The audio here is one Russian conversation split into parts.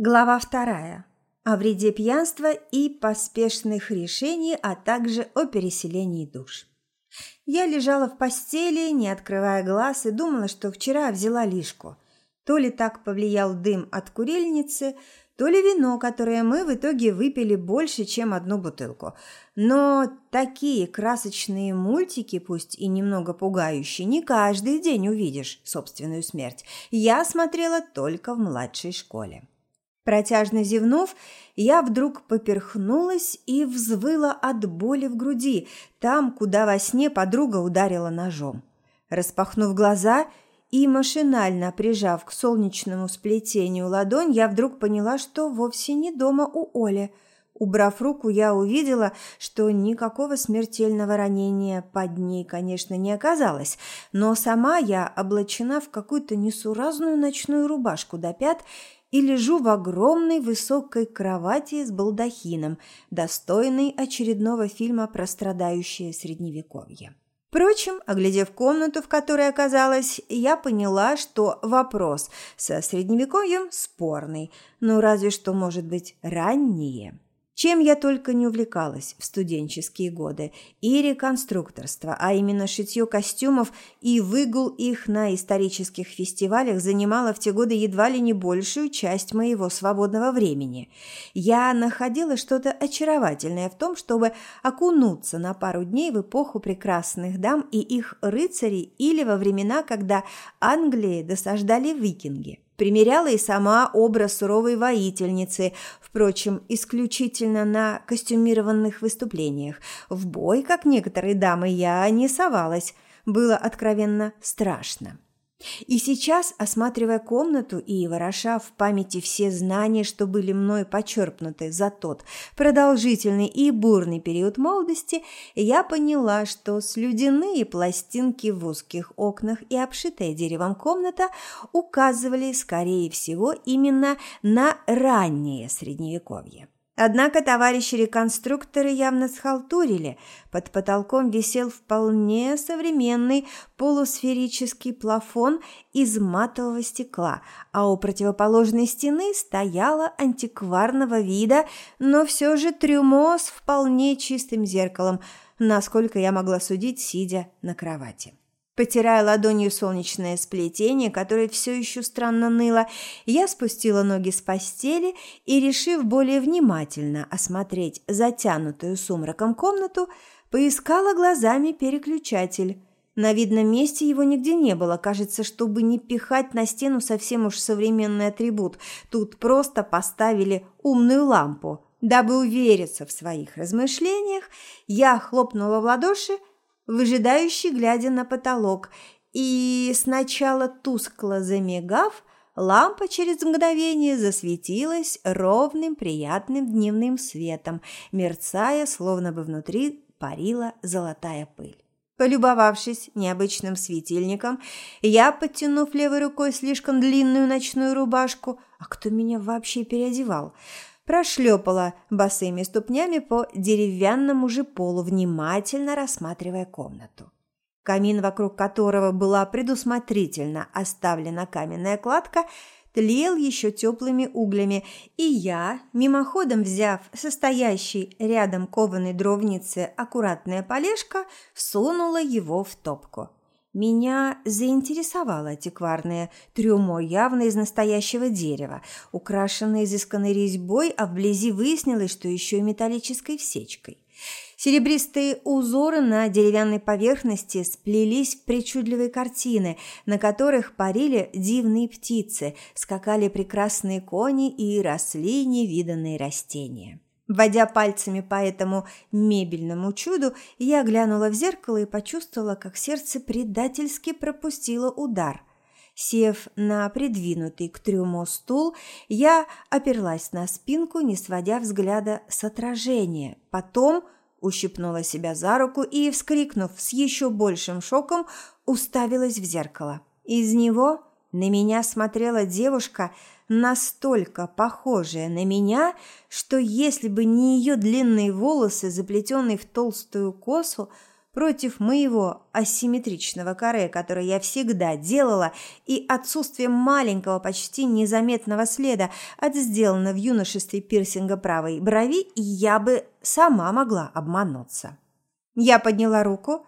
Глава вторая. О вреде пьянства и поспешных решений, а также о переселении душ. Я лежала в постели, не открывая глаз, и думала, что вчера взяла лишку. То ли так повлиял дым от курильницы, то ли вино, которое мы в итоге выпили больше, чем одну бутылку. Но такие красочные мультики, пусть и немного пугающие, не каждый день увидишь собственную смерть. Я смотрела только в младшей школе. Протяжно зевнув, я вдруг поперхнулась и взвыла от боли в груди, там, куда во сне подруга ударила ножом. Распахнув глаза и машинально прижав к солнечному сплетению ладонь, я вдруг поняла, что вовсе не дома у Оли. Убрав руку, я увидела, что никакого смертельного ранения под ней, конечно, не оказалось, но сама я облачена в какую-то несуразную ночную рубашку до пят и лежу в огромной высокой кровати с балдахином, достойной очередного фильма про страдающее средневековье. Впрочем, оглядев комнату, в которой оказалась, я поняла, что вопрос со средневековьем спорный, но разве что может быть раннее. Чем я только не увлекалась в студенческие годы. И реконструкторство, а именно шитье костюмов и выгул их на исторических фестивалях занимало в те годы едва ли не большую часть моего свободного времени. Я находила что-то очаровательное в том, чтобы окунуться на пару дней в эпоху прекрасных дам и их рыцарей или во времена, когда Англии досаждали викинги. Примеряла и сама образ суровой воительницы, впрочем, исключительно на костюмированных выступлениях. В бой, как некоторые дамы, я не совалась. Было откровенно страшно. И сейчас, осматривая комнату и вороша в памяти все знания, что были мной почерпнуты за тот продолжительный и бурный период молодости, я поняла, что слюдяные пластинки в узких окнах и обшитая деревом комната указывали, скорее всего, именно на раннее Средневековье. Однако товарищи-реконструкторы явно схалтурили. Под потолком висел вполне современный полусферический плафон из матового стекла, а у противоположной стены стояла антикварного вида, но все же трюмо с вполне чистым зеркалом, насколько я могла судить, сидя на кровати. Потирая ладонью солнечное сплетение, которое все еще странно ныло, я спустила ноги с постели и, решив более внимательно осмотреть затянутую сумраком комнату, поискала глазами переключатель. На видном месте его нигде не было. Кажется, чтобы не пихать на стену совсем уж современный атрибут. Тут просто поставили умную лампу. Дабы увериться в своих размышлениях, я хлопнула в ладоши выжидающий, глядя на потолок, и сначала тускло замигав, лампа через мгновение засветилась ровным приятным дневным светом, мерцая, словно бы внутри парила золотая пыль. Полюбовавшись необычным светильником, я, подтянув левой рукой слишком длинную ночную рубашку, а кто меня вообще переодевал, прошлепала босыми ступнями по деревянному же полу, внимательно рассматривая комнату. Камин, вокруг которого была предусмотрительно оставлена каменная кладка, тлел еще теплыми углями, и я, мимоходом взяв состоящий рядом кованой дровницы аккуратное полежка, всунула его в топку. Меня заинтересовало антикварное трюмо, явно из настоящего дерева, украшенное изысканной резьбой, а вблизи выяснилось, что еще и металлической всечкой. Серебристые узоры на деревянной поверхности сплелись в причудливые картины, на которых парили дивные птицы, скакали прекрасные кони и росли невиданные растения. Водя пальцами по этому мебельному чуду, я глянула в зеркало и почувствовала, как сердце предательски пропустило удар. Сев на придвинутый к трюму стул, я оперлась на спинку, не сводя взгляда с отражения. Потом ущипнула себя за руку и, вскрикнув с еще большим шоком, уставилась в зеркало. Из него на меня смотрела девушка – настолько похожая на меня, что если бы не ее длинные волосы, заплетенные в толстую косу, против моего асимметричного каре, которое я всегда делала, и отсутствием маленького, почти незаметного следа от сделанного в юношестве пирсинга правой брови, я бы сама могла обмануться. Я подняла руку,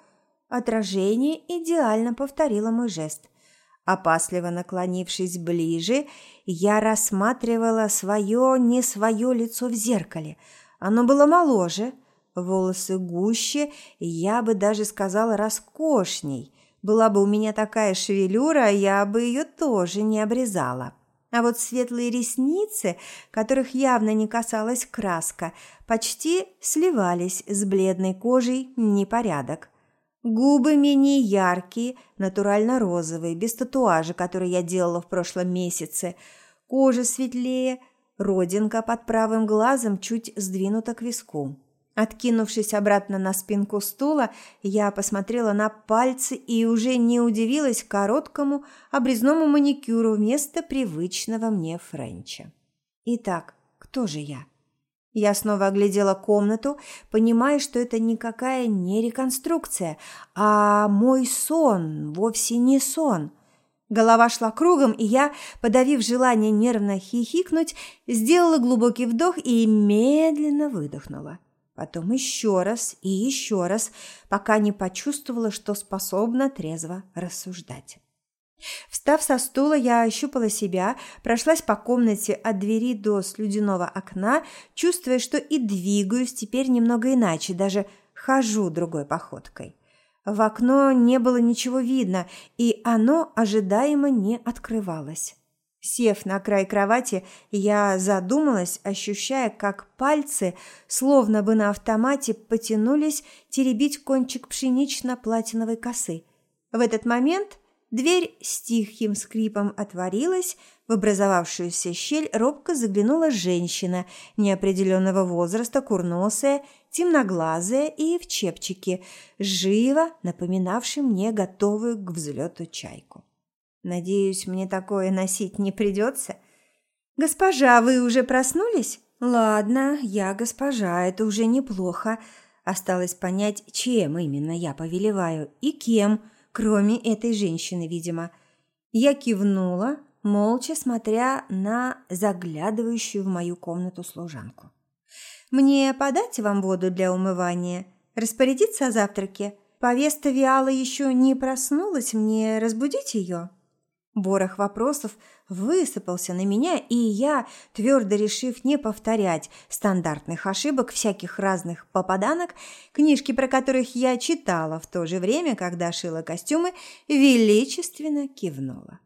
отражение идеально повторило мой жест. Опасливо наклонившись ближе, я рассматривала свое, не свое лицо в зеркале. Оно было моложе – волосы гуще, я бы даже сказала роскошней. Была бы у меня такая шевелюра, я бы ее тоже не обрезала. А вот светлые ресницы, которых явно не касалась краска, почти сливались с бледной кожей непорядок. Губы менее яркие, натурально розовые, без татуажа, который я делала в прошлом месяце. Кожа светлее, родинка под правым глазом чуть сдвинута к виску. Откинувшись обратно на спинку стула, я посмотрела на пальцы и уже не удивилась короткому обрезному маникюру вместо привычного мне френча. Итак, кто же я? Я снова оглядела комнату, понимая, что это никакая не реконструкция, а мой сон, вовсе не сон. Голова шла кругом, и я, подавив желание нервно хихикнуть, сделала глубокий вдох и медленно выдохнула. Потом еще раз и еще раз, пока не почувствовала, что способна трезво рассуждать. Встав со стула, я ощупала себя, прошлась по комнате от двери до слюдяного окна, чувствуя, что и двигаюсь теперь немного иначе, даже хожу другой походкой. В окно не было ничего видно, и оно ожидаемо не открывалось. Сев на край кровати, я задумалась, ощущая, как пальцы, словно бы на автомате, потянулись теребить кончик пшенично-платиновой косы. В этот момент дверь с тихим скрипом отворилась, в образовавшуюся щель робко заглянула женщина неопределенного возраста, курносая, темноглазая и в чепчике, живо напоминавшей мне готовую к взлету чайку. Надеюсь, мне такое носить не придется. Госпожа, вы уже проснулись? Ладно, я госпожа, это уже неплохо. Осталось понять, чем именно я повелеваю и кем, кроме этой женщины, видимо. Я кивнула, молча смотря на заглядывающую в мою комнату служанку. Мне подать вам воду для умывания? Распорядиться о завтраке? Повеста Виала еще не проснулась, мне разбудить ее?» Ворох вопросов высыпался на меня, и я, твердо решив не повторять стандартных ошибок всяких разных попаданок, книжки про которых я читала в то же время, когда шила костюмы, величественно кивнула.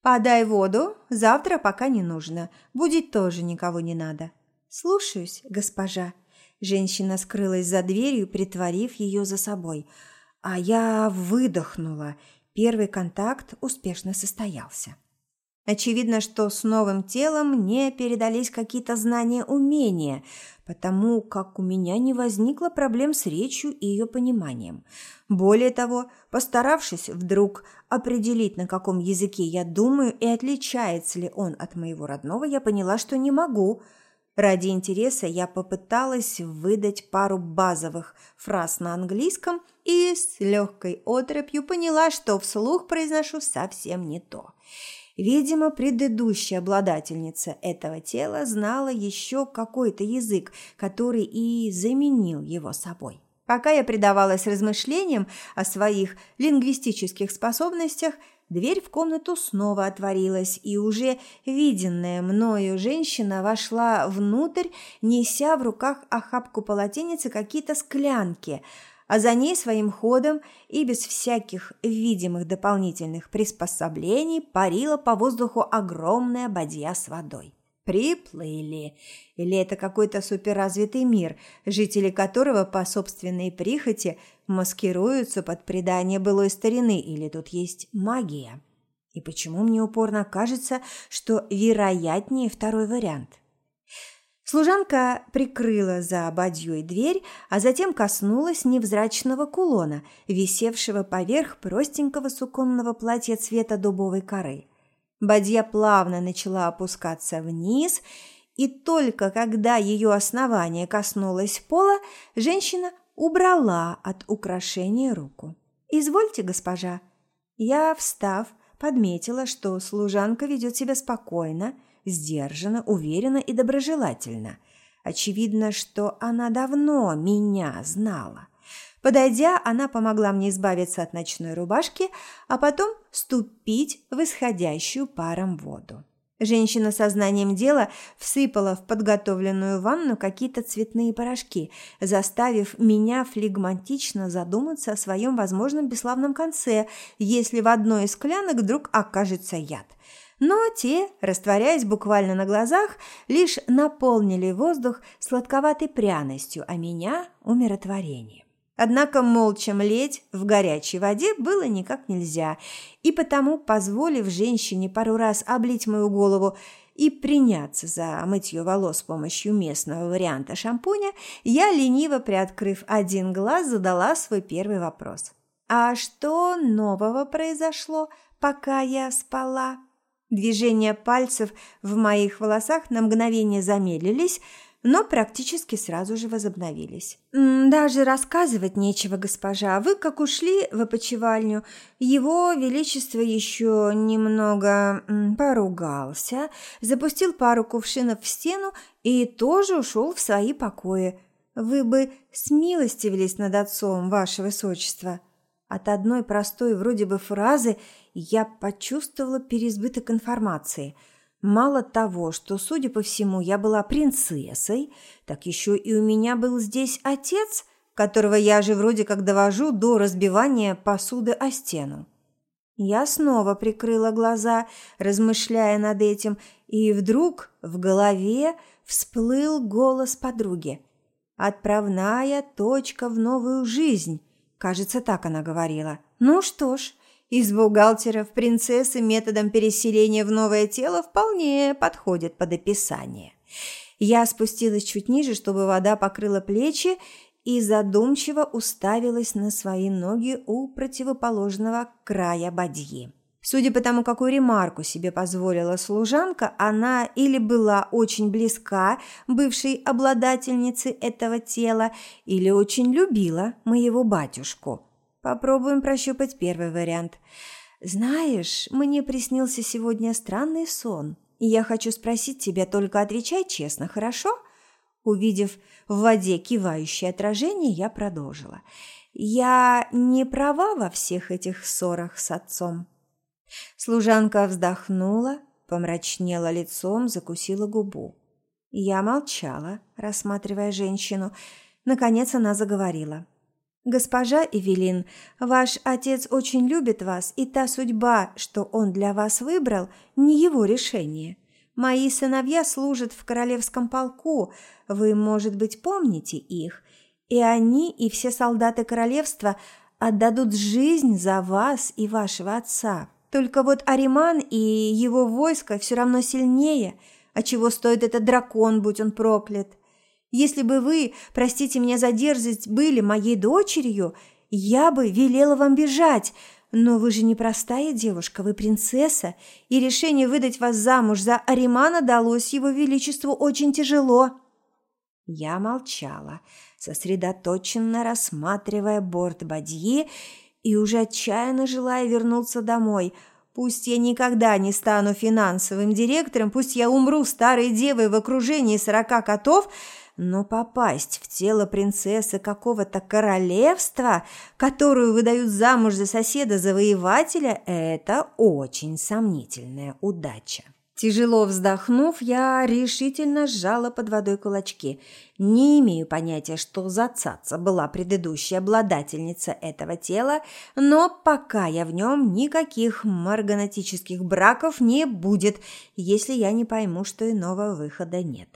«Подай воду, завтра пока не нужно, будить тоже никого не надо». «Слушаюсь, госпожа». Женщина скрылась за дверью, притворив ее за собой, а я выдохнула – Первый контакт успешно состоялся. Очевидно, что с новым телом мне передались какие-то знания, умения, потому как у меня не возникло проблем с речью и ее пониманием. Более того, постаравшись вдруг определить, на каком языке я думаю и отличается ли он от моего родного, я поняла, что не могу – Ради интереса я попыталась выдать пару базовых фраз на английском и с легкой отрыбью поняла, что вслух произношу совсем не то. Видимо, предыдущая обладательница этого тела знала еще какой-то язык, который и заменил его собой. Пока я предавалась размышлениям о своих лингвистических способностях – Дверь в комнату снова отворилась, и уже виденная мною женщина вошла внутрь, неся в руках охапку полотенец и какие-то склянки, а за ней своим ходом и без всяких видимых дополнительных приспособлений парила по воздуху огромная бадья с водой. Приплыли. Или это какой-то суперразвитый мир, жители которого по собственной прихоти маскируются под предание былой старины, или тут есть магия? И почему мне упорно кажется, что вероятнее второй вариант? Служанка прикрыла за бадьей дверь, а затем коснулась невзрачного кулона, висевшего поверх простенького суконного платья цвета дубовой коры – Бадья плавно начала опускаться вниз, и только когда ее основание коснулось пола, женщина убрала от украшения руку. «Извольте, госпожа». Я, встав, подметила, что служанка ведет себя спокойно, сдержанно, уверенно и доброжелательно. Очевидно, что она давно меня знала. Подойдя, она помогла мне избавиться от ночной рубашки, а потом ступить в исходящую паром воду. Женщина со знанием дела всыпала в подготовленную ванну какие-то цветные порошки, заставив меня флегматично задуматься о своем возможном бесславном конце, если в одной из склянок вдруг окажется яд. Но те, растворяясь буквально на глазах, лишь наполнили воздух сладковатой пряностью, а меня – умиротворением. Однако молча млеть в горячей воде было никак нельзя, и потому, позволив женщине пару раз облить мою голову и приняться за мытье волос с помощью местного варианта шампуня, я, лениво приоткрыв один глаз, задала свой первый вопрос. «А что нового произошло, пока я спала?» Движения пальцев в моих волосах на мгновение замедлились – но практически сразу же возобновились. «Даже рассказывать нечего, госпожа. Вы, как ушли в опочивальню, его величество еще немного поругался, запустил пару кувшинов в стену и тоже ушел в свои покои. Вы бы смилостивились над отцом, ваше высочество». От одной простой вроде бы фразы я почувствовала переизбыток информации – Мало того, что, судя по всему, я была принцессой, так еще и у меня был здесь отец, которого я же вроде как довожу до разбивания посуды о стену. Я снова прикрыла глаза, размышляя над этим, и вдруг в голове всплыл голос подруги. «Отправная точка в новую жизнь», кажется, так она говорила. «Ну что ж, из бухгалтеров принцессы методом переселения в новое тело вполне подходит под описание. Я спустилась чуть ниже, чтобы вода покрыла плечи, и задумчиво уставилась на свои ноги у противоположного края бадьи. Судя по тому, какую ремарку себе позволила служанка, она или была очень близка бывшей обладательнице этого тела, или очень любила моего батюшку – Попробуем прощупать первый вариант. Знаешь, мне приснился сегодня странный сон, и я хочу спросить тебя, только отвечай честно, хорошо? Увидев в воде кивающее отражение, я продолжила. Я не права во всех этих ссорах с отцом. Служанка вздохнула, помрачнела лицом, закусила губу. Я молчала, рассматривая женщину. Наконец она заговорила. «Госпожа Эвелин, ваш отец очень любит вас, и та судьба, что он для вас выбрал, не его решение. Мои сыновья служат в королевском полку, вы, может быть, помните их, и они, и все солдаты королевства отдадут жизнь за вас и вашего отца. Только вот Ариман и его войско все равно сильнее, а чего стоит этот дракон, будь он проклят. Если бы вы, простите меня за дерзость, были моей дочерью, я бы велела вам бежать, но вы же не простая девушка, вы принцесса, и решение выдать вас замуж за Аримана далось его величеству очень тяжело». Я молчала, сосредоточенно рассматривая борт бадьи и уже отчаянно желая вернуться домой. Пусть я никогда не стану финансовым директором, пусть я умру старой девой в окружении сорока котов – но попасть в тело принцессы какого-то королевства, которую выдают замуж за соседа-завоевателя, это очень сомнительная удача. Тяжело вздохнув, я решительно сжала под водой кулачки. Не имею понятия, что за цаца была предыдущая обладательница этого тела, но пока я в нем, никаких марганатических браков не будет, если я не пойму, что иного выхода нет.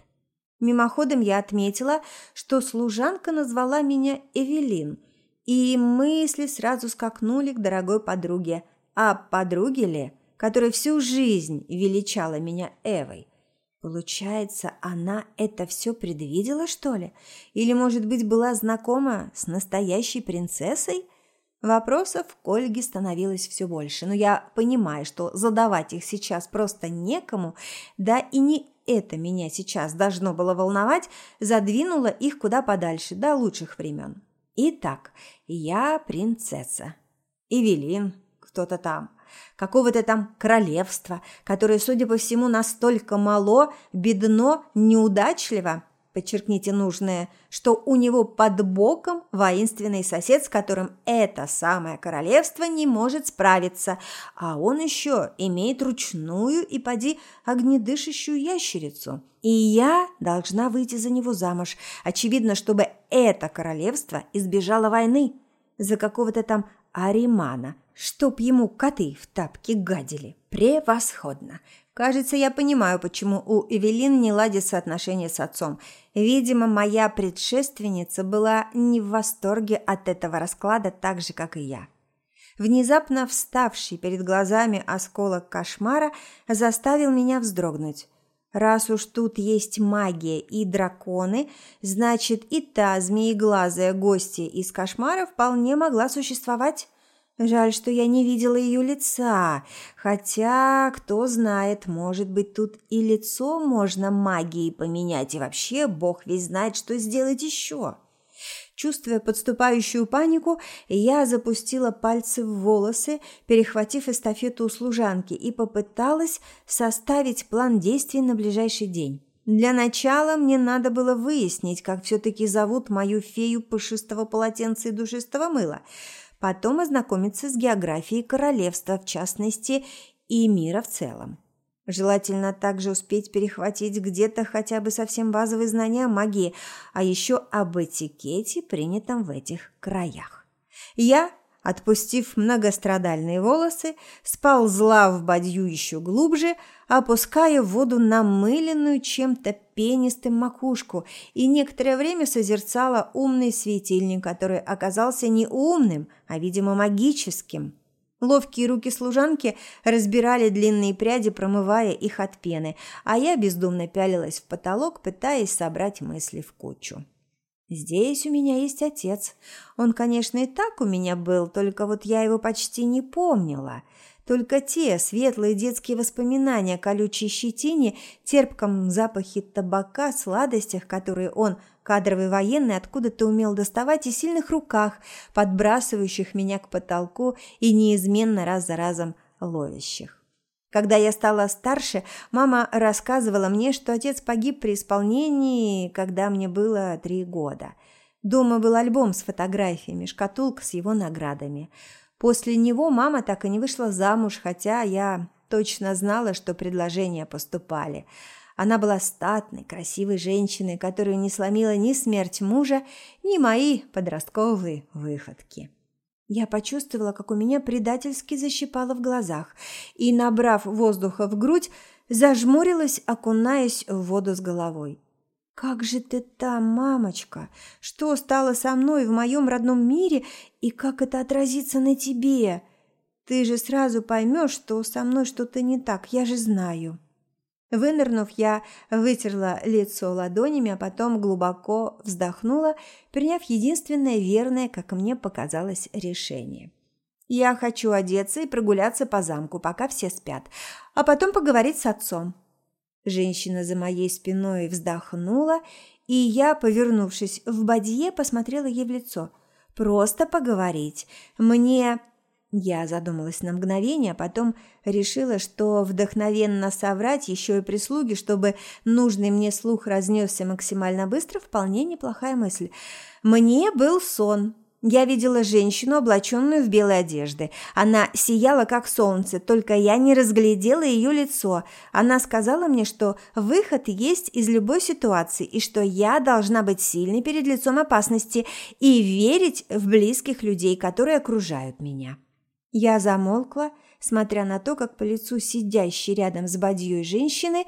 Мимоходом я отметила, что служанка назвала меня Эвелин, и мысли сразу скакнули к дорогой подруге. А подруге ли, которая всю жизнь величала меня Эвой? Получается, она это все предвидела, что ли? Или, может быть, была знакома с настоящей принцессой? Вопросов к Ольге становилось все больше, но я понимаю, что задавать их сейчас просто некому, да и не это меня сейчас должно было волновать, задвинула их куда подальше, до лучших времен. Итак, я принцесса. Эвелин, кто-то там. Какого-то там королевства, которое, судя по всему, настолько мало, бедно, неудачливо, подчеркните нужное, что у него под боком воинственный сосед, с которым это самое королевство не может справиться, а он еще имеет ручную и поди огнедышащую ящерицу. И я должна выйти за него замуж, очевидно, чтобы это королевство избежало войны за какого-то там Аримана, чтоб ему коты в тапки гадили. Превосходно! Кажется, я понимаю, почему у Эвелин не ладятся отношения с отцом. Видимо, моя предшественница была не в восторге от этого расклада так же, как и я. Внезапно вставший перед глазами осколок кошмара заставил меня вздрогнуть. Раз уж тут есть магия и драконы, значит и та змееглазая гостья из кошмара вполне могла существовать. Жаль, что я не видела ее лица, хотя, кто знает, может быть, тут и лицо можно магией поменять, и вообще бог весь знает, что сделать еще. Чувствуя подступающую панику, я запустила пальцы в волосы, перехватив эстафету у служанки, и попыталась составить план действий на ближайший день. Для начала мне надо было выяснить, как все-таки зовут мою фею пушистого полотенца и душистого мыла – потом ознакомиться с географией королевства, в частности, и мира в целом. Желательно также успеть перехватить где-то хотя бы совсем базовые знания о магии, а еще об этикете, принятом в этих краях. Я отпустив многострадальные волосы, сползла в бадью еще глубже, опуская в воду намыленную чем-то пенистым макушку и некоторое время созерцала умный светильник, который оказался не умным, а, видимо, магическим. Ловкие руки служанки разбирали длинные пряди, промывая их от пены, а я бездумно пялилась в потолок, пытаясь собрать мысли в кучу. Здесь у меня есть отец. Он, конечно, и так у меня был, только вот я его почти не помнила. Только те светлые детские воспоминания о колючей щетине, терпком запахе табака, сладостях, которые он, кадровый военный, откуда-то умел доставать, и сильных руках, подбрасывающих меня к потолку и неизменно раз за разом ловящих. Когда я стала старше, мама рассказывала мне, что отец погиб при исполнении, когда мне было три года. Дома был альбом с фотографиями, шкатулка с его наградами. После него мама так и не вышла замуж, хотя я точно знала, что предложения поступали. Она была статной, красивой женщиной, которую не сломила ни смерть мужа, ни мои подростковые выходки. Я почувствовала, как у меня предательски защипало в глазах, и, набрав воздуха в грудь, зажмурилась, окунаясь в воду с головой. «Как же ты там, мамочка? Что стало со мной в моем родном мире, и как это отразится на тебе? Ты же сразу поймешь, что со мной что-то не так, я же знаю». Вынырнув, я вытерла лицо ладонями, а потом глубоко вздохнула, приняв единственное верное, как мне показалось, решение. Я хочу одеться и прогуляться по замку, пока все спят, а потом поговорить с отцом. Женщина за моей спиной вздохнула, и я, повернувшись в бадье, посмотрела ей в лицо. «Просто поговорить. Мне я задумалась на мгновение, а потом решила, что вдохновенно соврать еще и прислуги, чтобы нужный мне слух разнесся максимально быстро, вполне неплохая мысль. Мне был сон. Я видела женщину, облаченную в белые одежды. Она сияла, как солнце, только я не разглядела ее лицо. Она сказала мне, что выход есть из любой ситуации, и что я должна быть сильной перед лицом опасности и верить в близких людей, которые окружают меня. Я замолкла, смотря на то, как по лицу сидящей рядом с бадьей женщины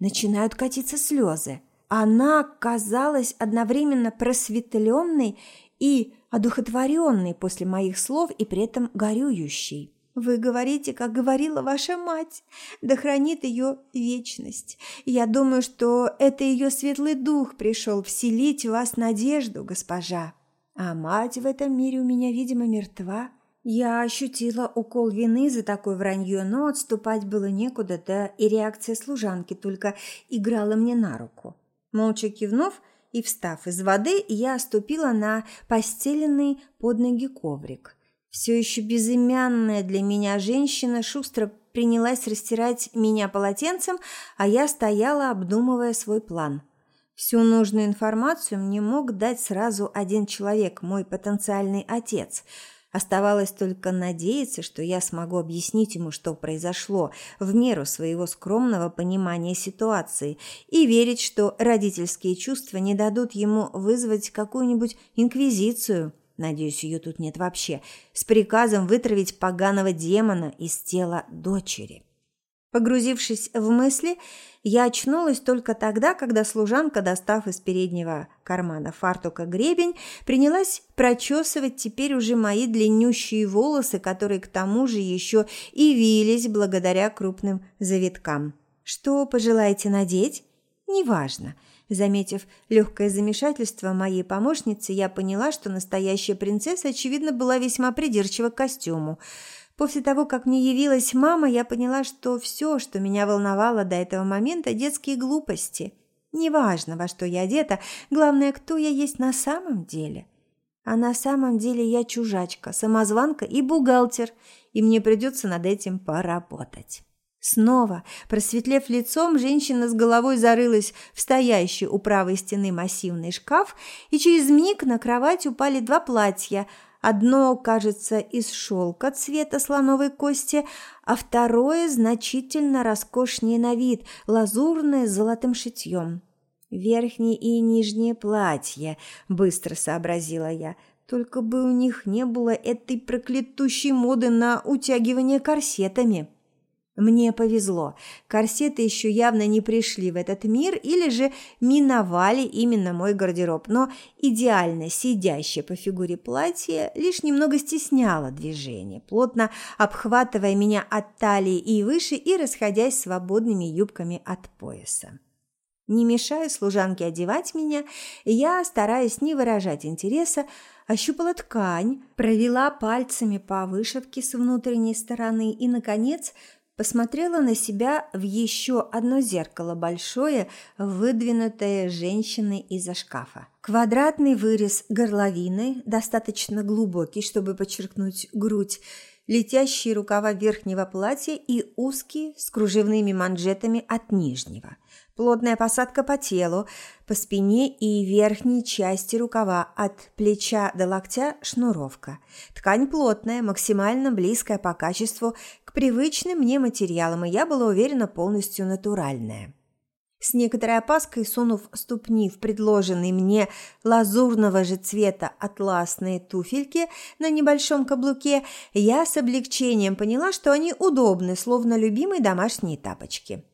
начинают катиться слезы. Она казалась одновременно просветленной и одухотворенной после моих слов и при этом горюющей. «Вы говорите, как говорила ваша мать, да хранит ее вечность. Я думаю, что это ее светлый дух пришел вселить в вас надежду, госпожа. А мать в этом мире у меня, видимо, мертва». Я ощутила укол вины за такое вранье, но отступать было некуда, да и реакция служанки только играла мне на руку. Молча кивнув, и, встав из воды, я ступила на постеленный под ноги коврик. Все еще безымянная для меня женщина шустро принялась растирать меня полотенцем, а я стояла, обдумывая свой план. Всю нужную информацию мне мог дать сразу один человек, мой потенциальный отец – Оставалось только надеяться, что я смогу объяснить ему, что произошло, в меру своего скромного понимания ситуации, и верить, что родительские чувства не дадут ему вызвать какую-нибудь инквизицию, надеюсь, ее тут нет вообще, с приказом вытравить поганого демона из тела дочери. Погрузившись в мысли, я очнулась только тогда, когда служанка, достав из переднего кармана фартука гребень, принялась прочесывать теперь уже мои длиннющие волосы, которые к тому же еще и вились благодаря крупным завиткам. «Что пожелаете надеть?» «Неважно». Заметив легкое замешательство моей помощницы, я поняла, что настоящая принцесса, очевидно, была весьма придирчива к костюму – После того, как мне явилась мама, я поняла, что все, что меня волновало до этого момента – детские глупости. Неважно, во что я одета, главное, кто я есть на самом деле. А на самом деле я чужачка, самозванка и бухгалтер, и мне придется над этим поработать. Снова, просветлев лицом, женщина с головой зарылась в стоящий у правой стены массивный шкаф, и через миг на кровать упали два платья – Одно, кажется, из шелка цвета слоновой кости, а второе значительно роскошнее на вид, лазурное с золотым шитьем. «Верхнее и нижнее платье», – быстро сообразила я. «Только бы у них не было этой проклятущей моды на утягивание корсетами». Мне повезло. Корсеты еще явно не пришли в этот мир или же миновали именно мой гардероб, но идеально сидящее по фигуре платье лишь немного стесняло движение, плотно обхватывая меня от талии и выше и расходясь свободными юбками от пояса. Не мешая служанке одевать меня, я, стараясь не выражать интереса, ощупала ткань, провела пальцами по вышивке с внутренней стороны и, наконец, посмотрела на себя в еще одно зеркало большое, выдвинутое женщиной из-за шкафа. Квадратный вырез горловины, достаточно глубокий, чтобы подчеркнуть грудь, летящие рукава верхнего платья и узкие с кружевными манжетами от нижнего – Плотная посадка по телу, по спине и верхней части рукава, от плеча до локтя шнуровка. Ткань плотная, максимально близкая по качеству к привычным мне материалам, и я была уверена, полностью натуральная. С некоторой опаской, сунув ступни в предложенные мне лазурного же цвета атласные туфельки на небольшом каблуке, я с облегчением поняла, что они удобны, словно любимые домашние тапочки.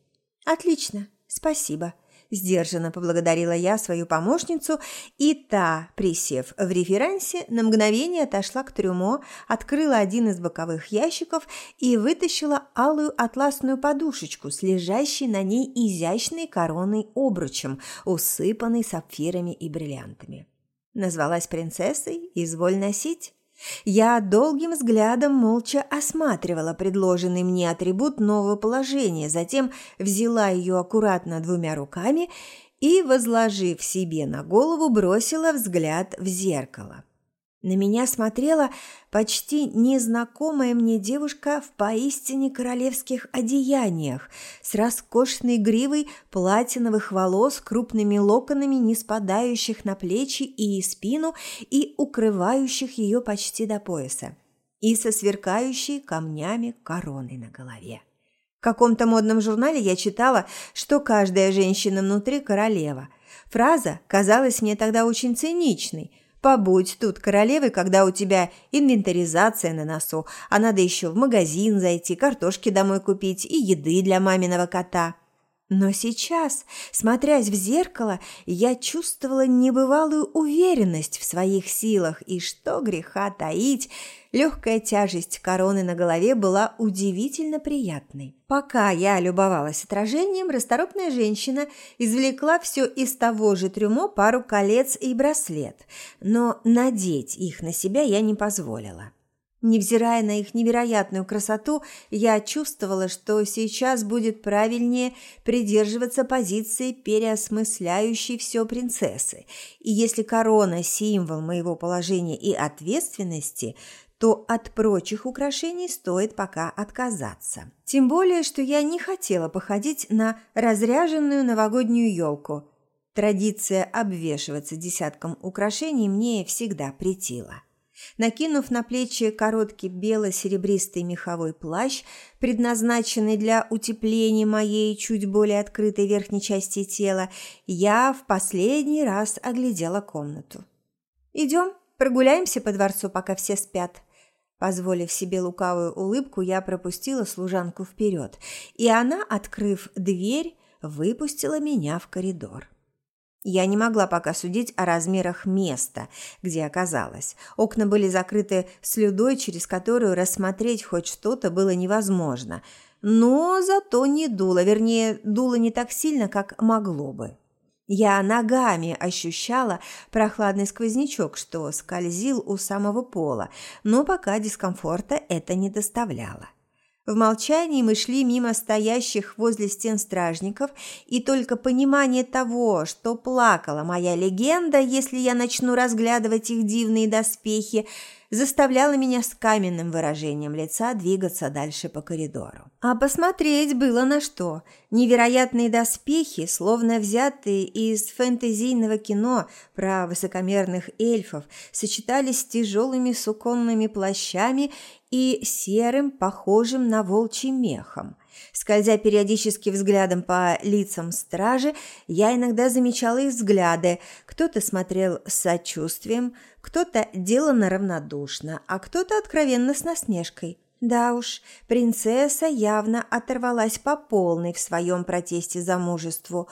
«Отлично!» «Спасибо», – сдержанно поблагодарила я свою помощницу, и та, присев в реферансе, на мгновение отошла к трюмо, открыла один из боковых ящиков и вытащила алую атласную подушечку с лежащей на ней изящной короной обручем, усыпанной сапфирами и бриллиантами. Назвалась принцессой, изволь носить. Я долгим взглядом молча осматривала предложенный мне атрибут нового положения, затем взяла ее аккуратно двумя руками и, возложив себе на голову, бросила взгляд в зеркало. На меня смотрела почти незнакомая мне девушка в поистине королевских одеяниях, с роскошной гривой платиновых волос, крупными локонами, не спадающих на плечи и спину и укрывающих ее почти до пояса, и со сверкающей камнями короной на голове. В каком-то модном журнале я читала, что каждая женщина внутри королева. Фраза казалась мне тогда очень циничной – Побудь тут королевой, когда у тебя инвентаризация на носу, а надо еще в магазин зайти, картошки домой купить и еды для маминого кота. Но сейчас, смотрясь в зеркало, я чувствовала небывалую уверенность в своих силах, и что греха таить, легкая тяжесть короны на голове была удивительно приятной. Пока я любовалась отражением, расторопная женщина извлекла все из того же трюмо пару колец и браслет, но надеть их на себя я не позволила. Невзирая на их невероятную красоту, я чувствовала, что сейчас будет правильнее придерживаться позиции переосмысляющей все принцессы. И если корона – символ моего положения и ответственности, то от прочих украшений стоит пока отказаться. Тем более, что я не хотела походить на разряженную новогоднюю елку. Традиция обвешиваться десятком украшений мне всегда претила. Накинув на плечи короткий бело-серебристый меховой плащ, предназначенный для утепления моей чуть более открытой верхней части тела, я в последний раз оглядела комнату. «Идем, прогуляемся по дворцу, пока все спят». Позволив себе лукавую улыбку, я пропустила служанку вперед, и она, открыв дверь, выпустила меня в коридор. Я не могла пока судить о размерах места, где оказалась. Окна были закрыты слюдой, через которую рассмотреть хоть что-то было невозможно. Но зато не дуло, вернее, дуло не так сильно, как могло бы. Я ногами ощущала прохладный сквознячок, что скользил у самого пола, но пока дискомфорта это не доставляло. В молчании мы шли мимо стоящих возле стен стражников, и только понимание того, что плакала моя легенда, если я начну разглядывать их дивные доспехи, заставляло меня с каменным выражением лица двигаться дальше по коридору. А посмотреть было на что. Невероятные доспехи, словно взятые из фэнтезийного кино про высокомерных эльфов, сочетались с тяжелыми суконными плащами и серым, похожим на волчий мехом. Скользя периодически взглядом по лицам стражи, я иногда замечала их взгляды. Кто-то смотрел с сочувствием, кто-то деланно равнодушно, а кто-то откровенно с насмешкой. Да уж, принцесса явно оторвалась по полной в своем протесте за мужеству.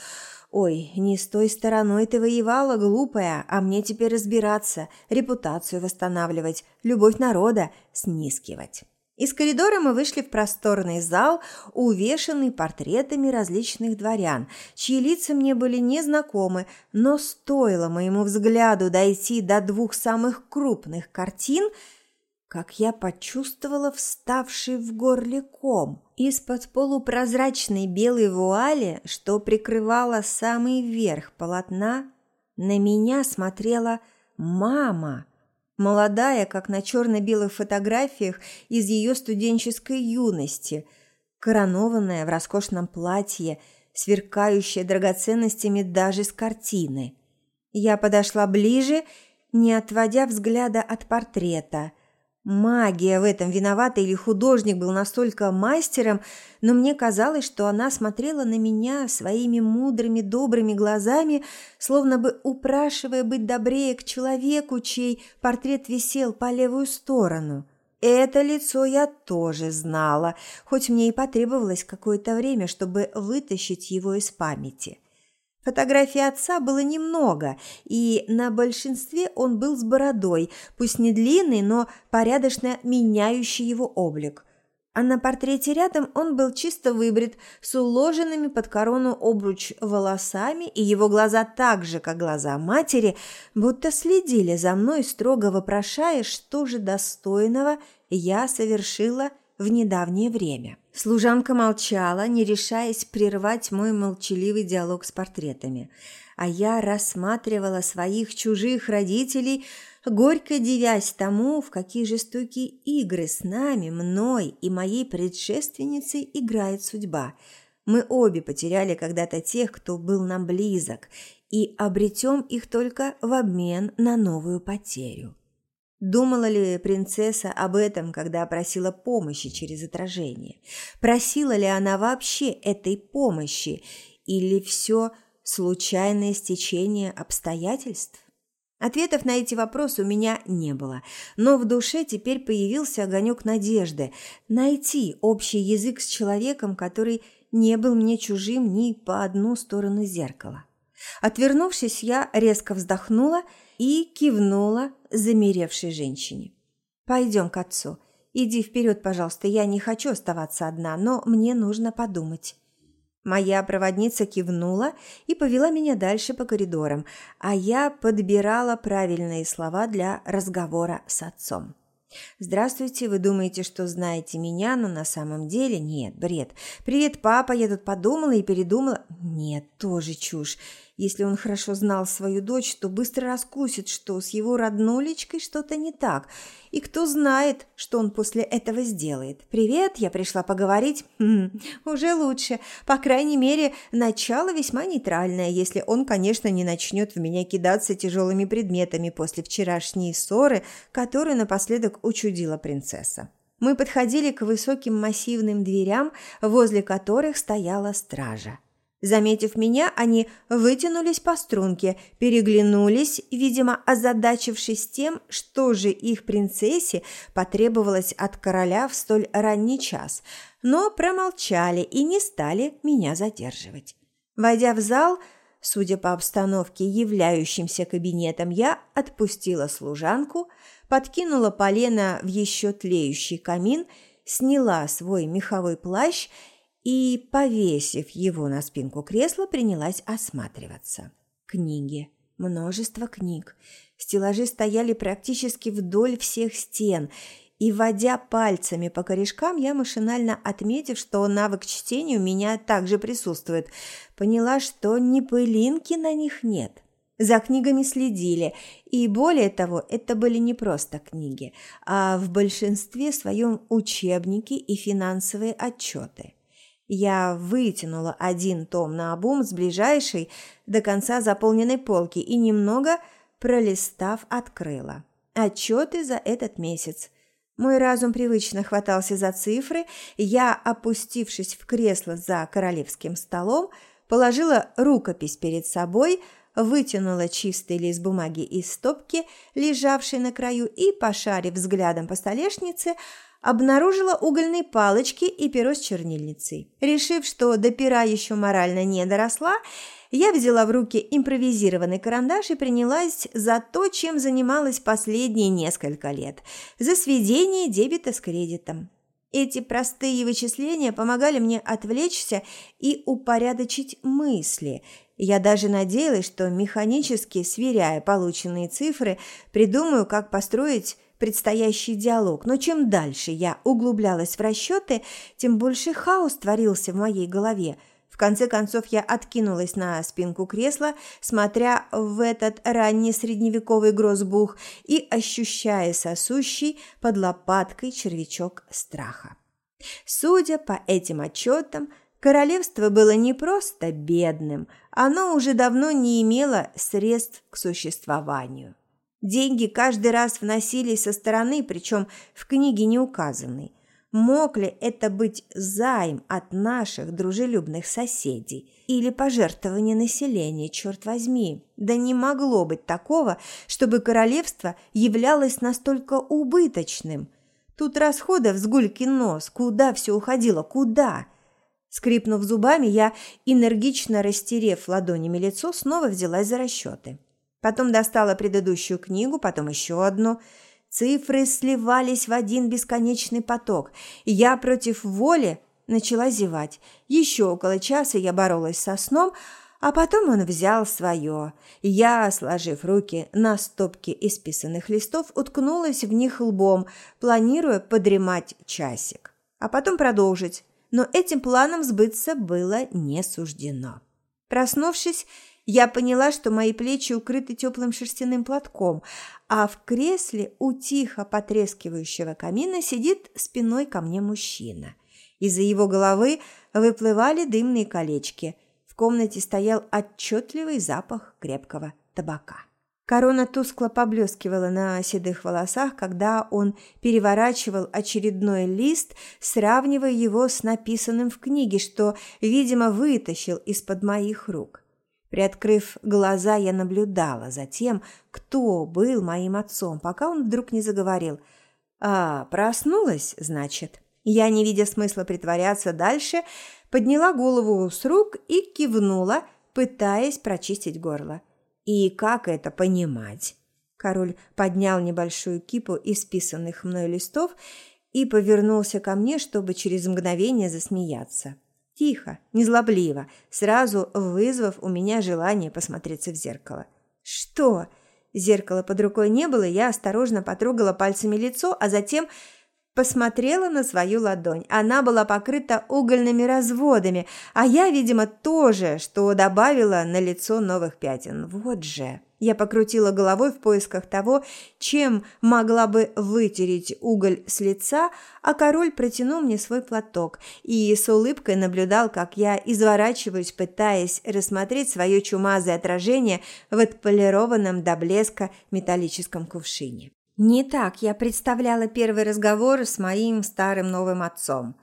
«Ой, не с той стороной ты воевала, глупая, а мне теперь разбираться, репутацию восстанавливать, любовь народа снискивать». Из коридора мы вышли в просторный зал, увешанный портретами различных дворян, чьи лица мне были незнакомы, но стоило моему взгляду дойти до двух самых крупных картин – как я почувствовала вставший в горле ком. Из-под полупрозрачной белой вуали, что прикрывала самый верх полотна, на меня смотрела мама, молодая, как на черно-белых фотографиях из ее студенческой юности, коронованная в роскошном платье, сверкающая драгоценностями даже с картины. Я подошла ближе, не отводя взгляда от портрета – Магия в этом виновата или художник был настолько мастером, но мне казалось, что она смотрела на меня своими мудрыми, добрыми глазами, словно бы упрашивая быть добрее к человеку, чей портрет висел по левую сторону. Это лицо я тоже знала, хоть мне и потребовалось какое-то время, чтобы вытащить его из памяти. Фотографий отца было немного, и на большинстве он был с бородой, пусть не длинный, но порядочно меняющий его облик. А на портрете рядом он был чисто выбрит, с уложенными под корону обруч волосами, и его глаза так же, как глаза матери, будто следили за мной, строго вопрошая, что же достойного я совершила в недавнее время. Служанка молчала, не решаясь прервать мой молчаливый диалог с портретами, а я рассматривала своих чужих родителей, горько дивясь тому, в какие жестокие игры с нами, мной и моей предшественницей играет судьба. Мы обе потеряли когда-то тех, кто был нам близок, и обретем их только в обмен на новую потерю. Думала ли принцесса об этом, когда просила помощи через отражение? Просила ли она вообще этой помощи? Или все случайное стечение обстоятельств? Ответов на эти вопросы у меня не было, но в душе теперь появился огонек надежды найти общий язык с человеком, который не был мне чужим ни по одну сторону зеркала. Отвернувшись, я резко вздохнула и кивнула замеревшей женщине. «Пойдем к отцу. Иди вперед, пожалуйста, я не хочу оставаться одна, но мне нужно подумать». Моя проводница кивнула и повела меня дальше по коридорам, а я подбирала правильные слова для разговора с отцом. «Здравствуйте, вы думаете, что знаете меня, но на самом деле нет, бред. Привет, папа, я тут подумала и передумала. Нет, тоже чушь. Если он хорошо знал свою дочь, то быстро раскусит, что с его роднулечкой что-то не так. И кто знает, что он после этого сделает. «Привет, я пришла поговорить». Хм, «Уже лучше. По крайней мере, начало весьма нейтральное, если он, конечно, не начнет в меня кидаться тяжелыми предметами после вчерашней ссоры, которую напоследок учудила принцесса». Мы подходили к высоким массивным дверям, возле которых стояла стража. Заметив меня, они вытянулись по струнке, переглянулись, видимо, озадачившись тем, что же их принцессе потребовалось от короля в столь ранний час, но промолчали и не стали меня задерживать. Войдя в зал, судя по обстановке, являющимся кабинетом, я отпустила служанку, подкинула полено в еще тлеющий камин, сняла свой меховой плащ и, повесив его на спинку кресла, принялась осматриваться. Книги. Множество книг. Стеллажи стояли практически вдоль всех стен, и, водя пальцами по корешкам, я машинально отметив, что навык чтения у меня также присутствует, поняла, что ни пылинки на них нет. За книгами следили, и более того, это были не просто книги, а в большинстве своем учебники и финансовые отчеты – я вытянула один том на обум с ближайшей до конца заполненной полки и немного, пролистав, открыла. Отчеты за этот месяц. Мой разум привычно хватался за цифры, я, опустившись в кресло за королевским столом, положила рукопись перед собой, вытянула чистый лист бумаги из стопки, лежавшей на краю, и, пошарив взглядом по столешнице, обнаружила угольные палочки и перо с чернильницей. Решив, что до пера еще морально не доросла, я взяла в руки импровизированный карандаш и принялась за то, чем занималась последние несколько лет – за сведение дебета с кредитом. Эти простые вычисления помогали мне отвлечься и упорядочить мысли. Я даже надеялась, что механически сверяя полученные цифры, придумаю, как построить предстоящий диалог, но чем дальше я углублялась в расчеты, тем больше хаос творился в моей голове. В конце концов я откинулась на спинку кресла, смотря в этот ранний средневековый грозбух и ощущая сосущий под лопаткой червячок страха. Судя по этим отчетам, королевство было не просто бедным, оно уже давно не имело средств к существованию. Деньги каждый раз вносились со стороны, причем в книге не указанной. Мог ли это быть займ от наших дружелюбных соседей или пожертвование населения, черт возьми? Да не могло быть такого, чтобы королевство являлось настолько убыточным. Тут расходов с гулькин нос. Куда все уходило? Куда? Скрипнув зубами, я, энергично растерев ладонями лицо, снова взялась за расчеты. Потом достала предыдущую книгу, потом еще одну. Цифры сливались в один бесконечный поток. Я против воли начала зевать. Еще около часа я боролась со сном, а потом он взял свое. Я, сложив руки на стопке исписанных листов, уткнулась в них лбом, планируя подремать часик. А потом продолжить. Но этим планом сбыться было не суждено. Проснувшись, я поняла, что мои плечи укрыты теплым шерстяным платком, а в кресле у тихо потрескивающего камина сидит спиной ко мне мужчина. Из-за его головы выплывали дымные колечки. В комнате стоял отчетливый запах крепкого табака. Корона тускло поблескивала на седых волосах, когда он переворачивал очередной лист, сравнивая его с написанным в книге, что, видимо, вытащил из-под моих рук. Приоткрыв глаза, я наблюдала за тем, кто был моим отцом, пока он вдруг не заговорил. «А, проснулась, значит?» Я, не видя смысла притворяться дальше, подняла голову с рук и кивнула, пытаясь прочистить горло. «И как это понимать?» Король поднял небольшую кипу исписанных мной листов и повернулся ко мне, чтобы через мгновение засмеяться. Тихо, незлобливо, сразу вызвав у меня желание посмотреться в зеркало. «Что?» Зеркала под рукой не было, я осторожно потрогала пальцами лицо, а затем посмотрела на свою ладонь. Она была покрыта угольными разводами, а я, видимо, тоже, что добавила на лицо новых пятен. Вот же. Я покрутила головой в поисках того, чем могла бы вытереть уголь с лица, а король протянул мне свой платок и с улыбкой наблюдал, как я изворачиваюсь, пытаясь рассмотреть свое чумазое отражение в отполированном до блеска металлическом кувшине. Не так я представляла первый разговор с моим старым новым отцом.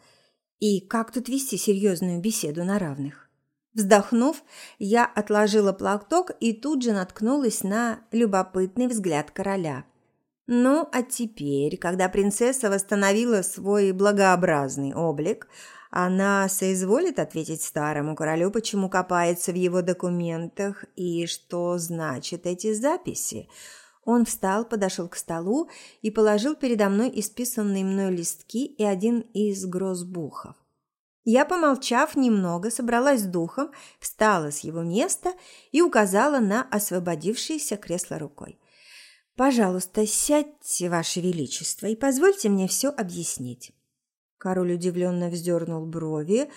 И как тут вести серьезную беседу на равных? Вздохнув, я отложила платок и тут же наткнулась на любопытный взгляд короля. Ну, а теперь, когда принцесса восстановила свой благообразный облик, она соизволит ответить старому королю, почему копается в его документах и что значат эти записи – он встал, подошел к столу и положил передо мной исписанные мной листки и один из грозбухов. Я, помолчав немного, собралась с духом, встала с его места и указала на освободившееся кресло рукой. «Пожалуйста, сядьте, Ваше Величество, и позвольте мне все объяснить». Король удивленно вздернул брови,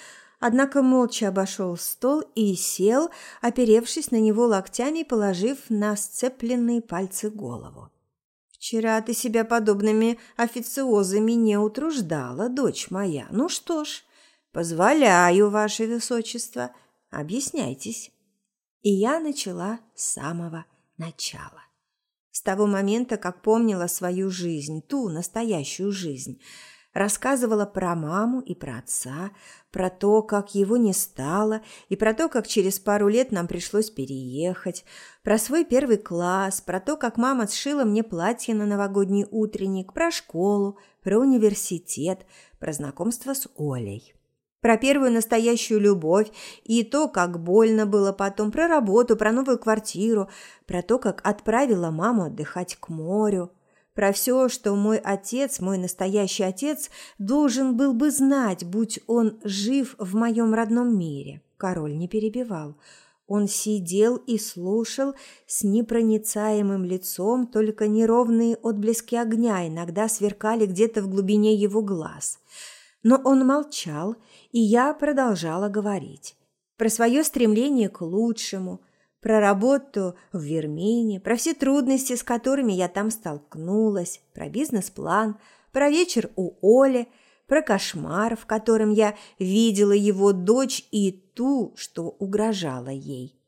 однако молча обошел стол и сел, оперевшись на него локтями и положив на сцепленные пальцы голову. «Вчера ты себя подобными официозами не утруждала, дочь моя. Ну что ж, позволяю, ваше высочество, объясняйтесь». И я начала с самого начала. С того момента, как помнила свою жизнь, ту настоящую жизнь – Рассказывала про маму и про отца, про то, как его не стало, и про то, как через пару лет нам пришлось переехать, про свой первый класс, про то, как мама сшила мне платье на новогодний утренник, про школу, про университет, про знакомство с Олей. Про первую настоящую любовь и то, как больно было потом, про работу, про новую квартиру, про то, как отправила маму отдыхать к морю – про все, что мой отец, мой настоящий отец, должен был бы знать, будь он жив в моем родном мире. Король не перебивал. Он сидел и слушал с непроницаемым лицом, только неровные отблески огня иногда сверкали где-то в глубине его глаз. Но он молчал, и я продолжала говорить. Про свое стремление к лучшему – про работу в Вермине, про все трудности, с которыми я там столкнулась, про бизнес-план, про вечер у Оли, про кошмар, в котором я видела его дочь и ту, что угрожала ей,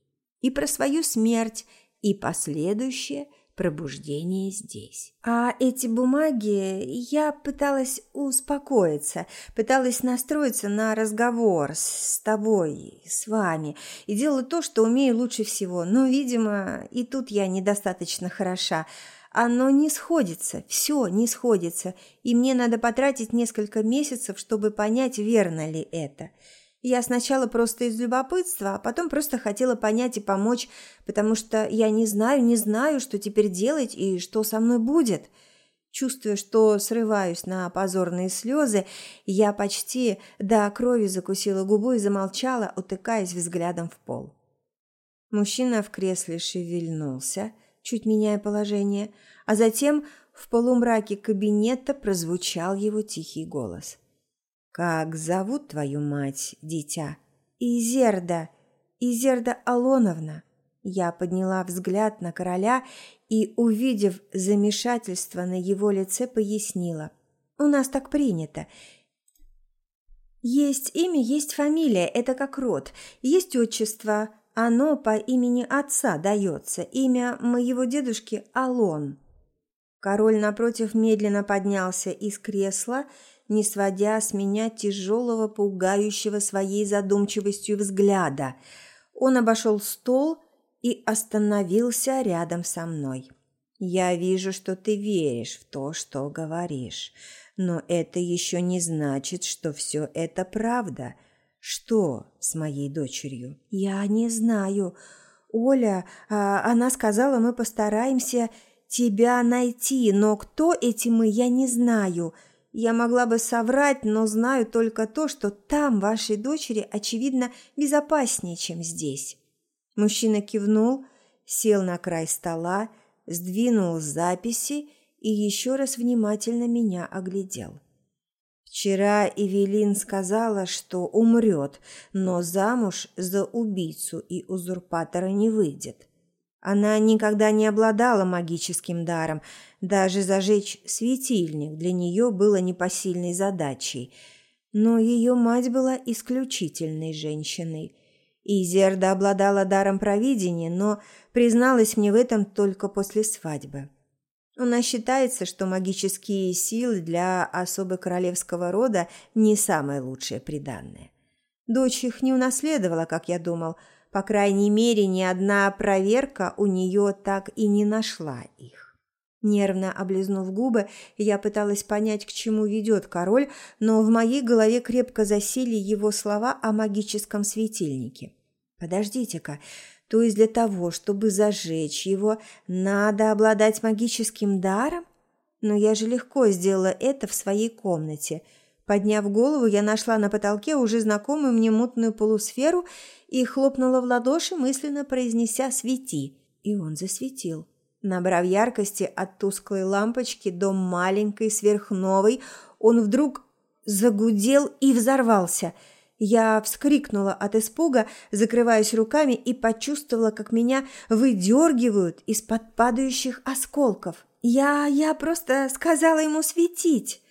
и про свою смерть и последующее – пробуждение здесь. А эти бумаги я пыталась успокоиться, пыталась настроиться на разговор с тобой, с вами, и делала то, что умею лучше всего. Но, видимо, и тут я недостаточно хороша. Оно не сходится, все не сходится, и мне надо потратить несколько месяцев, чтобы понять, верно ли это – я сначала просто из любопытства, а потом просто хотела понять и помочь, потому что я не знаю, не знаю, что теперь делать и что со мной будет. Чувствуя, что срываюсь на позорные слезы, я почти до крови закусила губу и замолчала, утыкаясь взглядом в пол. Мужчина в кресле шевельнулся, чуть меняя положение, а затем в полумраке кабинета прозвучал его тихий голос – «Как зовут твою мать, дитя?» «Изерда, Изерда Алоновна». Я подняла взгляд на короля и, увидев замешательство на его лице, пояснила. «У нас так принято. Есть имя, есть фамилия, это как род. Есть отчество, оно по имени отца дается. Имя моего дедушки Алон». Король напротив медленно поднялся из кресла не сводя с меня тяжелого, пугающего своей задумчивостью взгляда. Он обошел стол и остановился рядом со мной. «Я вижу, что ты веришь в то, что говоришь, но это еще не значит, что все это правда. Что с моей дочерью?» «Я не знаю. Оля, а, она сказала, мы постараемся тебя найти, но кто эти мы, я не знаю». Я могла бы соврать, но знаю только то, что там вашей дочери, очевидно, безопаснее, чем здесь». Мужчина кивнул, сел на край стола, сдвинул записи и еще раз внимательно меня оглядел. Вчера Эвелин сказала, что умрет, но замуж за убийцу и узурпатора не выйдет. Она никогда не обладала магическим даром, даже зажечь светильник для нее было непосильной задачей. Но ее мать была исключительной женщиной. Изерда обладала даром провидения, но призналась мне в этом только после свадьбы. У нас считается, что магические силы для особо королевского рода не самое лучшее приданное. Дочь их не унаследовала, как я думал. По крайней мере, ни одна проверка у нее так и не нашла их. Нервно облизнув губы, я пыталась понять, к чему ведет король, но в моей голове крепко засели его слова о магическом светильнике. «Подождите-ка, то есть для того, чтобы зажечь его, надо обладать магическим даром? Но я же легко сделала это в своей комнате. Подняв голову, я нашла на потолке уже знакомую мне мутную полусферу и хлопнула в ладоши, мысленно произнеся «свети». И он засветил. Набрав яркости от тусклой лампочки до маленькой сверхновой, он вдруг загудел и взорвался – я вскрикнула от испуга, закрываясь руками и почувствовала, как меня выдергивают из-под падающих осколков. Я... я просто сказала ему светить.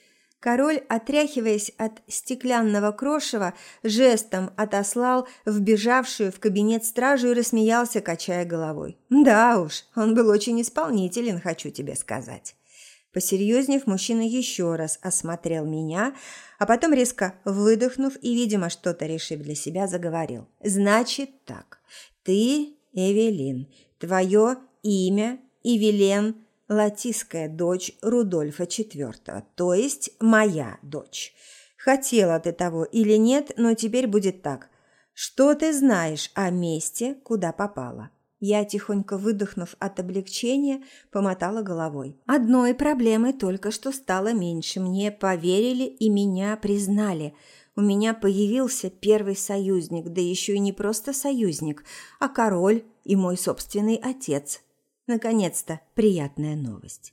Король, отряхиваясь от стеклянного крошева, жестом отослал вбежавшую в кабинет стражу и рассмеялся, качая головой. «Да уж, он был очень исполнителен, хочу тебе сказать». Посерьезнев, мужчина еще раз осмотрел меня, а потом, резко выдохнув и, видимо, что-то решив для себя, заговорил. «Значит так, ты Эвелин, твое имя Эвелен, латиская дочь Рудольфа IV, то есть моя дочь. Хотела ты того или нет, но теперь будет так. Что ты знаешь о месте, куда попала?» Я, тихонько выдохнув от облегчения, помотала головой. Одной проблемы только что стало меньше. Мне поверили и меня признали. У меня появился первый союзник, да еще и не просто союзник, а король и мой собственный отец. Наконец-то приятная новость.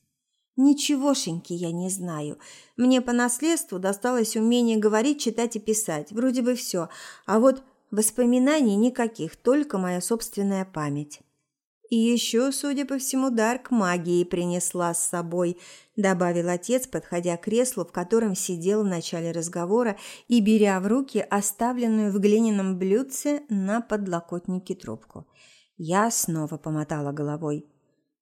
Ничегошеньки я не знаю. Мне по наследству досталось умение говорить, читать и писать. Вроде бы все. А вот Воспоминаний никаких, только моя собственная память. И еще, судя по всему, дар к магии принесла с собой, добавил отец, подходя к креслу, в котором сидел в начале разговора и беря в руки оставленную в глиняном блюдце на подлокотнике трубку. Я снова помотала головой.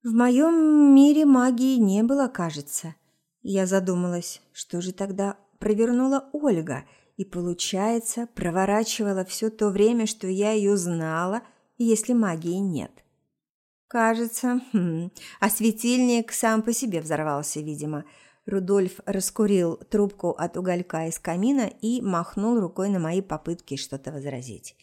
В моем мире магии не было, кажется. Я задумалась, что же тогда провернула Ольга – и, получается, проворачивала все то время, что я ее знала, если магии нет. Кажется, хм, а светильник сам по себе взорвался, видимо. Рудольф раскурил трубку от уголька из камина и махнул рукой на мои попытки что-то возразить.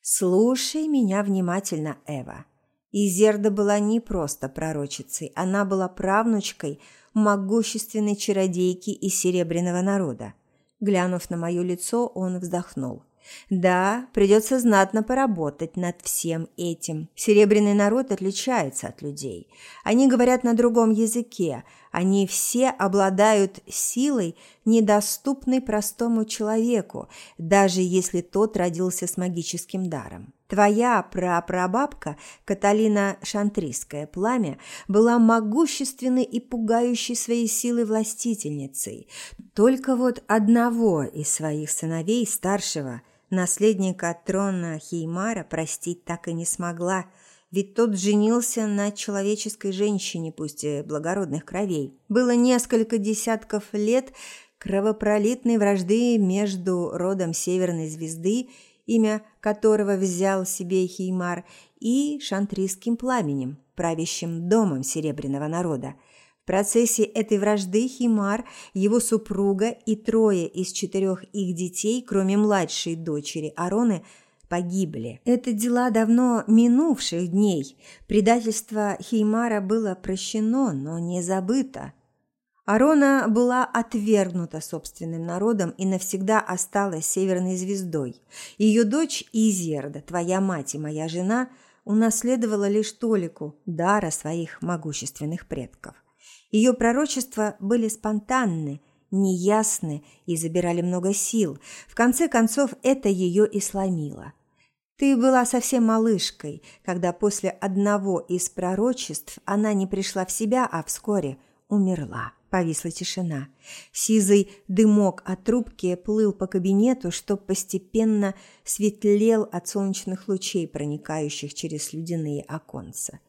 «Слушай меня внимательно, Эва. Изерда была не просто пророчицей, она была правнучкой могущественной чародейки из Серебряного народа. Глянув на мое лицо, он вздохнул. Да, придется знатно поработать над всем этим. Серебряный народ отличается от людей. Они говорят на другом языке. Они все обладают силой, недоступной простому человеку, даже если тот родился с магическим даром. Твоя прапрабабка, Каталина Шантрийское пламя, была могущественной и пугающей своей силой властительницей. Только вот одного из своих сыновей, старшего, наследника трона Хеймара, простить так и не смогла, ведь тот женился на человеческой женщине, пусть и благородных кровей. Было несколько десятков лет кровопролитной вражды между родом Северной Звезды имя которого взял себе Хеймар, и шантрийским пламенем, правящим домом Серебряного народа. В процессе этой вражды Химар, его супруга и трое из четырех их детей, кроме младшей дочери Ароны, погибли. Это дела давно минувших дней. Предательство Хеймара было прощено, но не забыто. Арона была отвергнута собственным народом и навсегда осталась северной звездой. Ее дочь Изерда, твоя мать и моя жена, унаследовала лишь толику дара своих могущественных предков. Ее пророчества были спонтанны, неясны и забирали много сил. В конце концов, это ее и сломило. Ты была совсем малышкой, когда после одного из пророчеств она не пришла в себя, а вскоре умерла. Повисла тишина. Сизый дымок от трубки плыл по кабинету, что постепенно светлел от солнечных лучей, проникающих через ледяные оконца.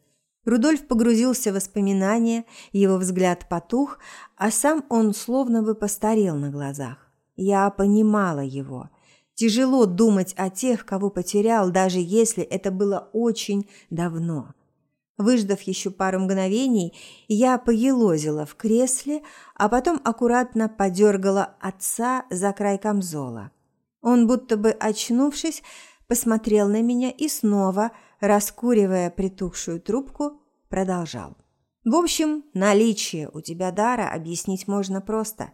Рудольф погрузился в воспоминания, его взгляд потух, а сам он словно бы постарел на глазах. Я понимала его. Тяжело думать о тех, кого потерял, даже если это было очень давно. Выждав еще пару мгновений, я поелозила в кресле, а потом аккуратно подергала отца за край камзола. Он, будто бы очнувшись, посмотрел на меня и снова, раскуривая притухшую трубку, продолжал. «В общем, наличие у тебя дара объяснить можно просто.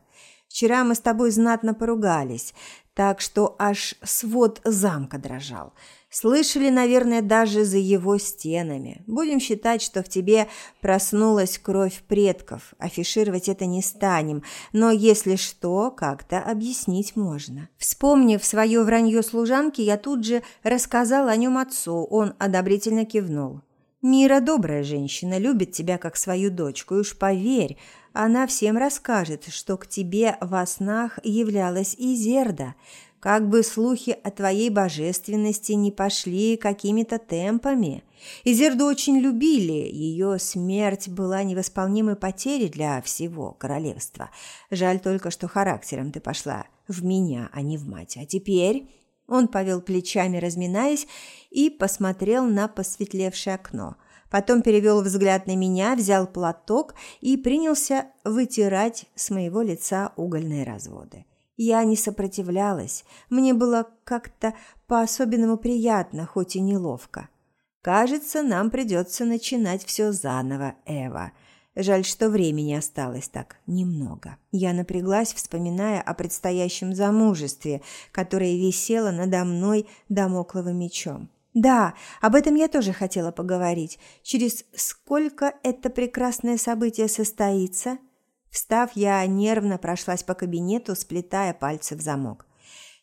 Вчера мы с тобой знатно поругались, так что аж свод замка дрожал». Слышали, наверное, даже за его стенами. Будем считать, что в тебе проснулась кровь предков. Афишировать это не станем, но если что, как-то объяснить можно. Вспомнив свое вранье служанки, я тут же рассказал о нем отцу. Он одобрительно кивнул. Мира добрая женщина, любит тебя как свою дочку, и уж поверь, она всем расскажет, что к тебе во снах являлась Изерда – как бы слухи о твоей божественности не пошли какими-то темпами. Изерду очень любили, ее смерть была невосполнимой потерей для всего королевства. Жаль только, что характером ты пошла в меня, а не в мать. А теперь...» Он повел плечами, разминаясь, и посмотрел на посветлевшее окно. Потом перевел взгляд на меня, взял платок и принялся вытирать с моего лица угольные разводы. Я не сопротивлялась. Мне было как-то по-особенному приятно, хоть и неловко. Кажется, нам придется начинать все заново, Эва. Жаль, что времени осталось так немного. Я напряглась, вспоминая о предстоящем замужестве, которое висело надо мной домокловым мечом. Да, об этом я тоже хотела поговорить. Через сколько это прекрасное событие состоится? Встав, я нервно прошлась по кабинету, сплетая пальцы в замок.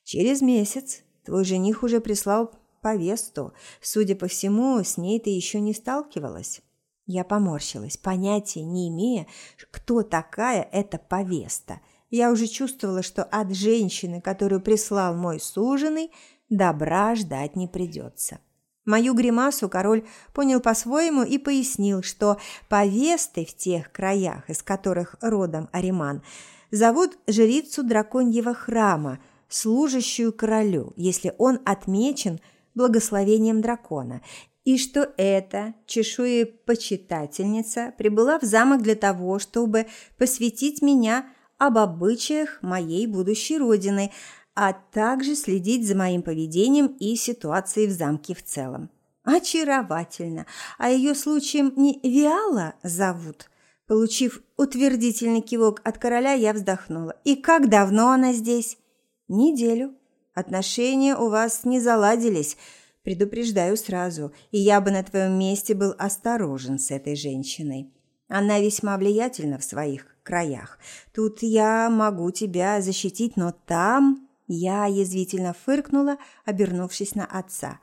«Через месяц твой жених уже прислал повесту. Судя по всему, с ней ты еще не сталкивалась». Я поморщилась, понятия не имея, кто такая эта повеста. Я уже чувствовала, что от женщины, которую прислал мой суженый, добра ждать не придется. Мою гримасу король понял по-своему и пояснил, что повесты в тех краях, из которых родом Ариман, зовут жрицу драконьего храма, служащую королю, если он отмечен благословением дракона, и что эта чешуепочитательница прибыла в замок для того, чтобы посвятить меня об обычаях моей будущей родины, а также следить за моим поведением и ситуацией в замке в целом. Очаровательно. А ее случаем не Виала зовут? Получив утвердительный кивок от короля, я вздохнула. И как давно она здесь? Неделю. Отношения у вас не заладились, предупреждаю сразу. И я бы на твоем месте был осторожен с этой женщиной. Она весьма влиятельна в своих краях. Тут я могу тебя защитить, но там я язвительно фыркнула, обернувшись на отца.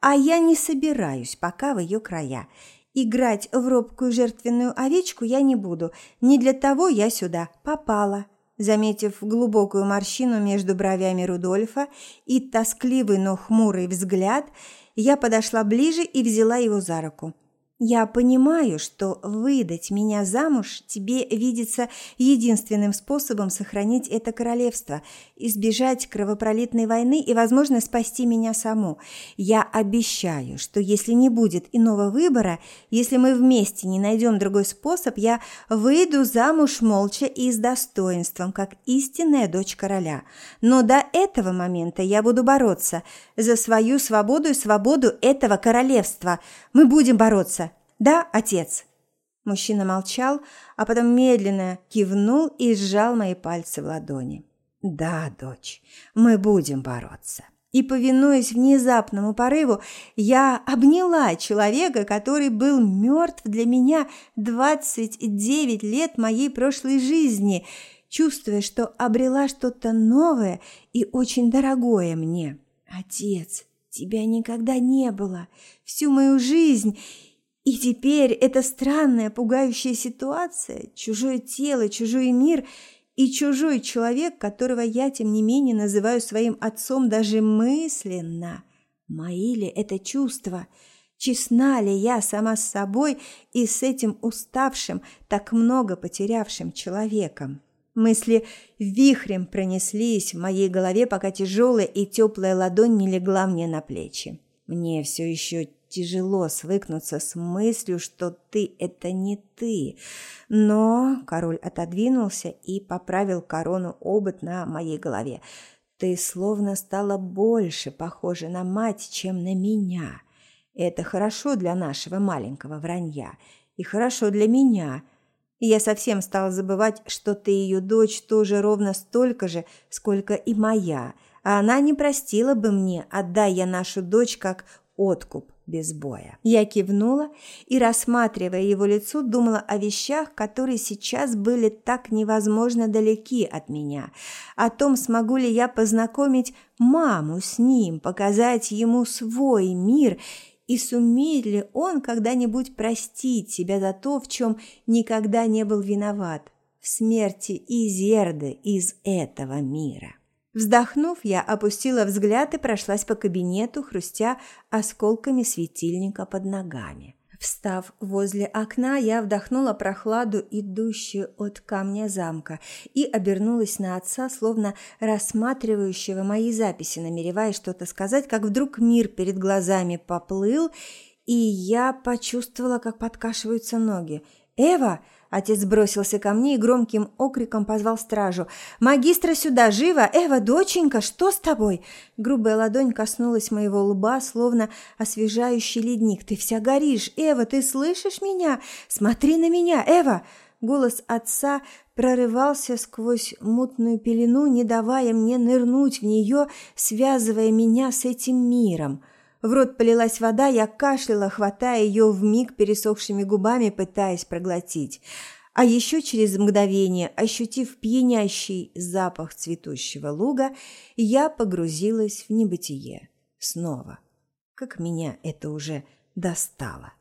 «А я не собираюсь пока в ее края. Играть в робкую жертвенную овечку я не буду. Не для того я сюда попала». Заметив глубокую морщину между бровями Рудольфа и тоскливый, но хмурый взгляд, я подошла ближе и взяла его за руку. Я понимаю, что выдать меня замуж тебе видится единственным способом сохранить это королевство, избежать кровопролитной войны и, возможно, спасти меня саму. Я обещаю, что если не будет иного выбора, если мы вместе не найдем другой способ, я выйду замуж молча и с достоинством, как истинная дочь короля. Но до этого момента я буду бороться за свою свободу и свободу этого королевства. Мы будем бороться. Да, отец?» Мужчина молчал, а потом медленно кивнул и сжал мои пальцы в ладони. «Да, дочь, мы будем бороться. И, повинуясь внезапному порыву, я обняла человека, который был мертв для меня 29 лет моей прошлой жизни, чувствуя, что обрела что-то новое и очень дорогое мне. Отец, тебя никогда не было всю мою жизнь, и теперь эта странная, пугающая ситуация, чужое тело, чужой мир – и чужой человек, которого я, тем не менее, называю своим отцом даже мысленно. Мои ли это чувства? Честна ли я сама с собой и с этим уставшим, так много потерявшим человеком? Мысли вихрем пронеслись в моей голове, пока тяжелая и теплая ладонь не легла мне на плечи. Мне все еще тяжело свыкнуться с мыслью, что ты – это не ты. Но король отодвинулся и поправил корону обод на моей голове. Ты словно стала больше похожа на мать, чем на меня. Это хорошо для нашего маленького вранья. И хорошо для меня. Я совсем стала забывать, что ты ее дочь тоже ровно столько же, сколько и моя. А она не простила бы мне, отдай я нашу дочь как откуп без боя. Я кивнула и, рассматривая его лицо, думала о вещах, которые сейчас были так невозможно далеки от меня, о том, смогу ли я познакомить маму с ним, показать ему свой мир и сумеет ли он когда-нибудь простить себя за то, в чем никогда не был виноват, в смерти Изерды из этого мира. Вздохнув, я опустила взгляд и прошлась по кабинету, хрустя осколками светильника под ногами. Встав возле окна, я вдохнула прохладу, идущую от камня замка, и обернулась на отца, словно рассматривающего мои записи, намереваясь что-то сказать, как вдруг мир перед глазами поплыл, и я почувствовала, как подкашиваются ноги. «Эва!» Отец бросился ко мне и громким окриком позвал стражу. «Магистра сюда! Живо! Эва, доченька, что с тобой?» Грубая ладонь коснулась моего лба, словно освежающий ледник. «Ты вся горишь! Эва, ты слышишь меня? Смотри на меня, Эва!» Голос отца прорывался сквозь мутную пелену, не давая мне нырнуть в нее, связывая меня с этим миром. В рот полилась вода, я кашляла, хватая ее вмиг пересохшими губами, пытаясь проглотить. А еще через мгновение, ощутив пьянящий запах цветущего луга, я погрузилась в небытие. Снова. Как меня это уже достало.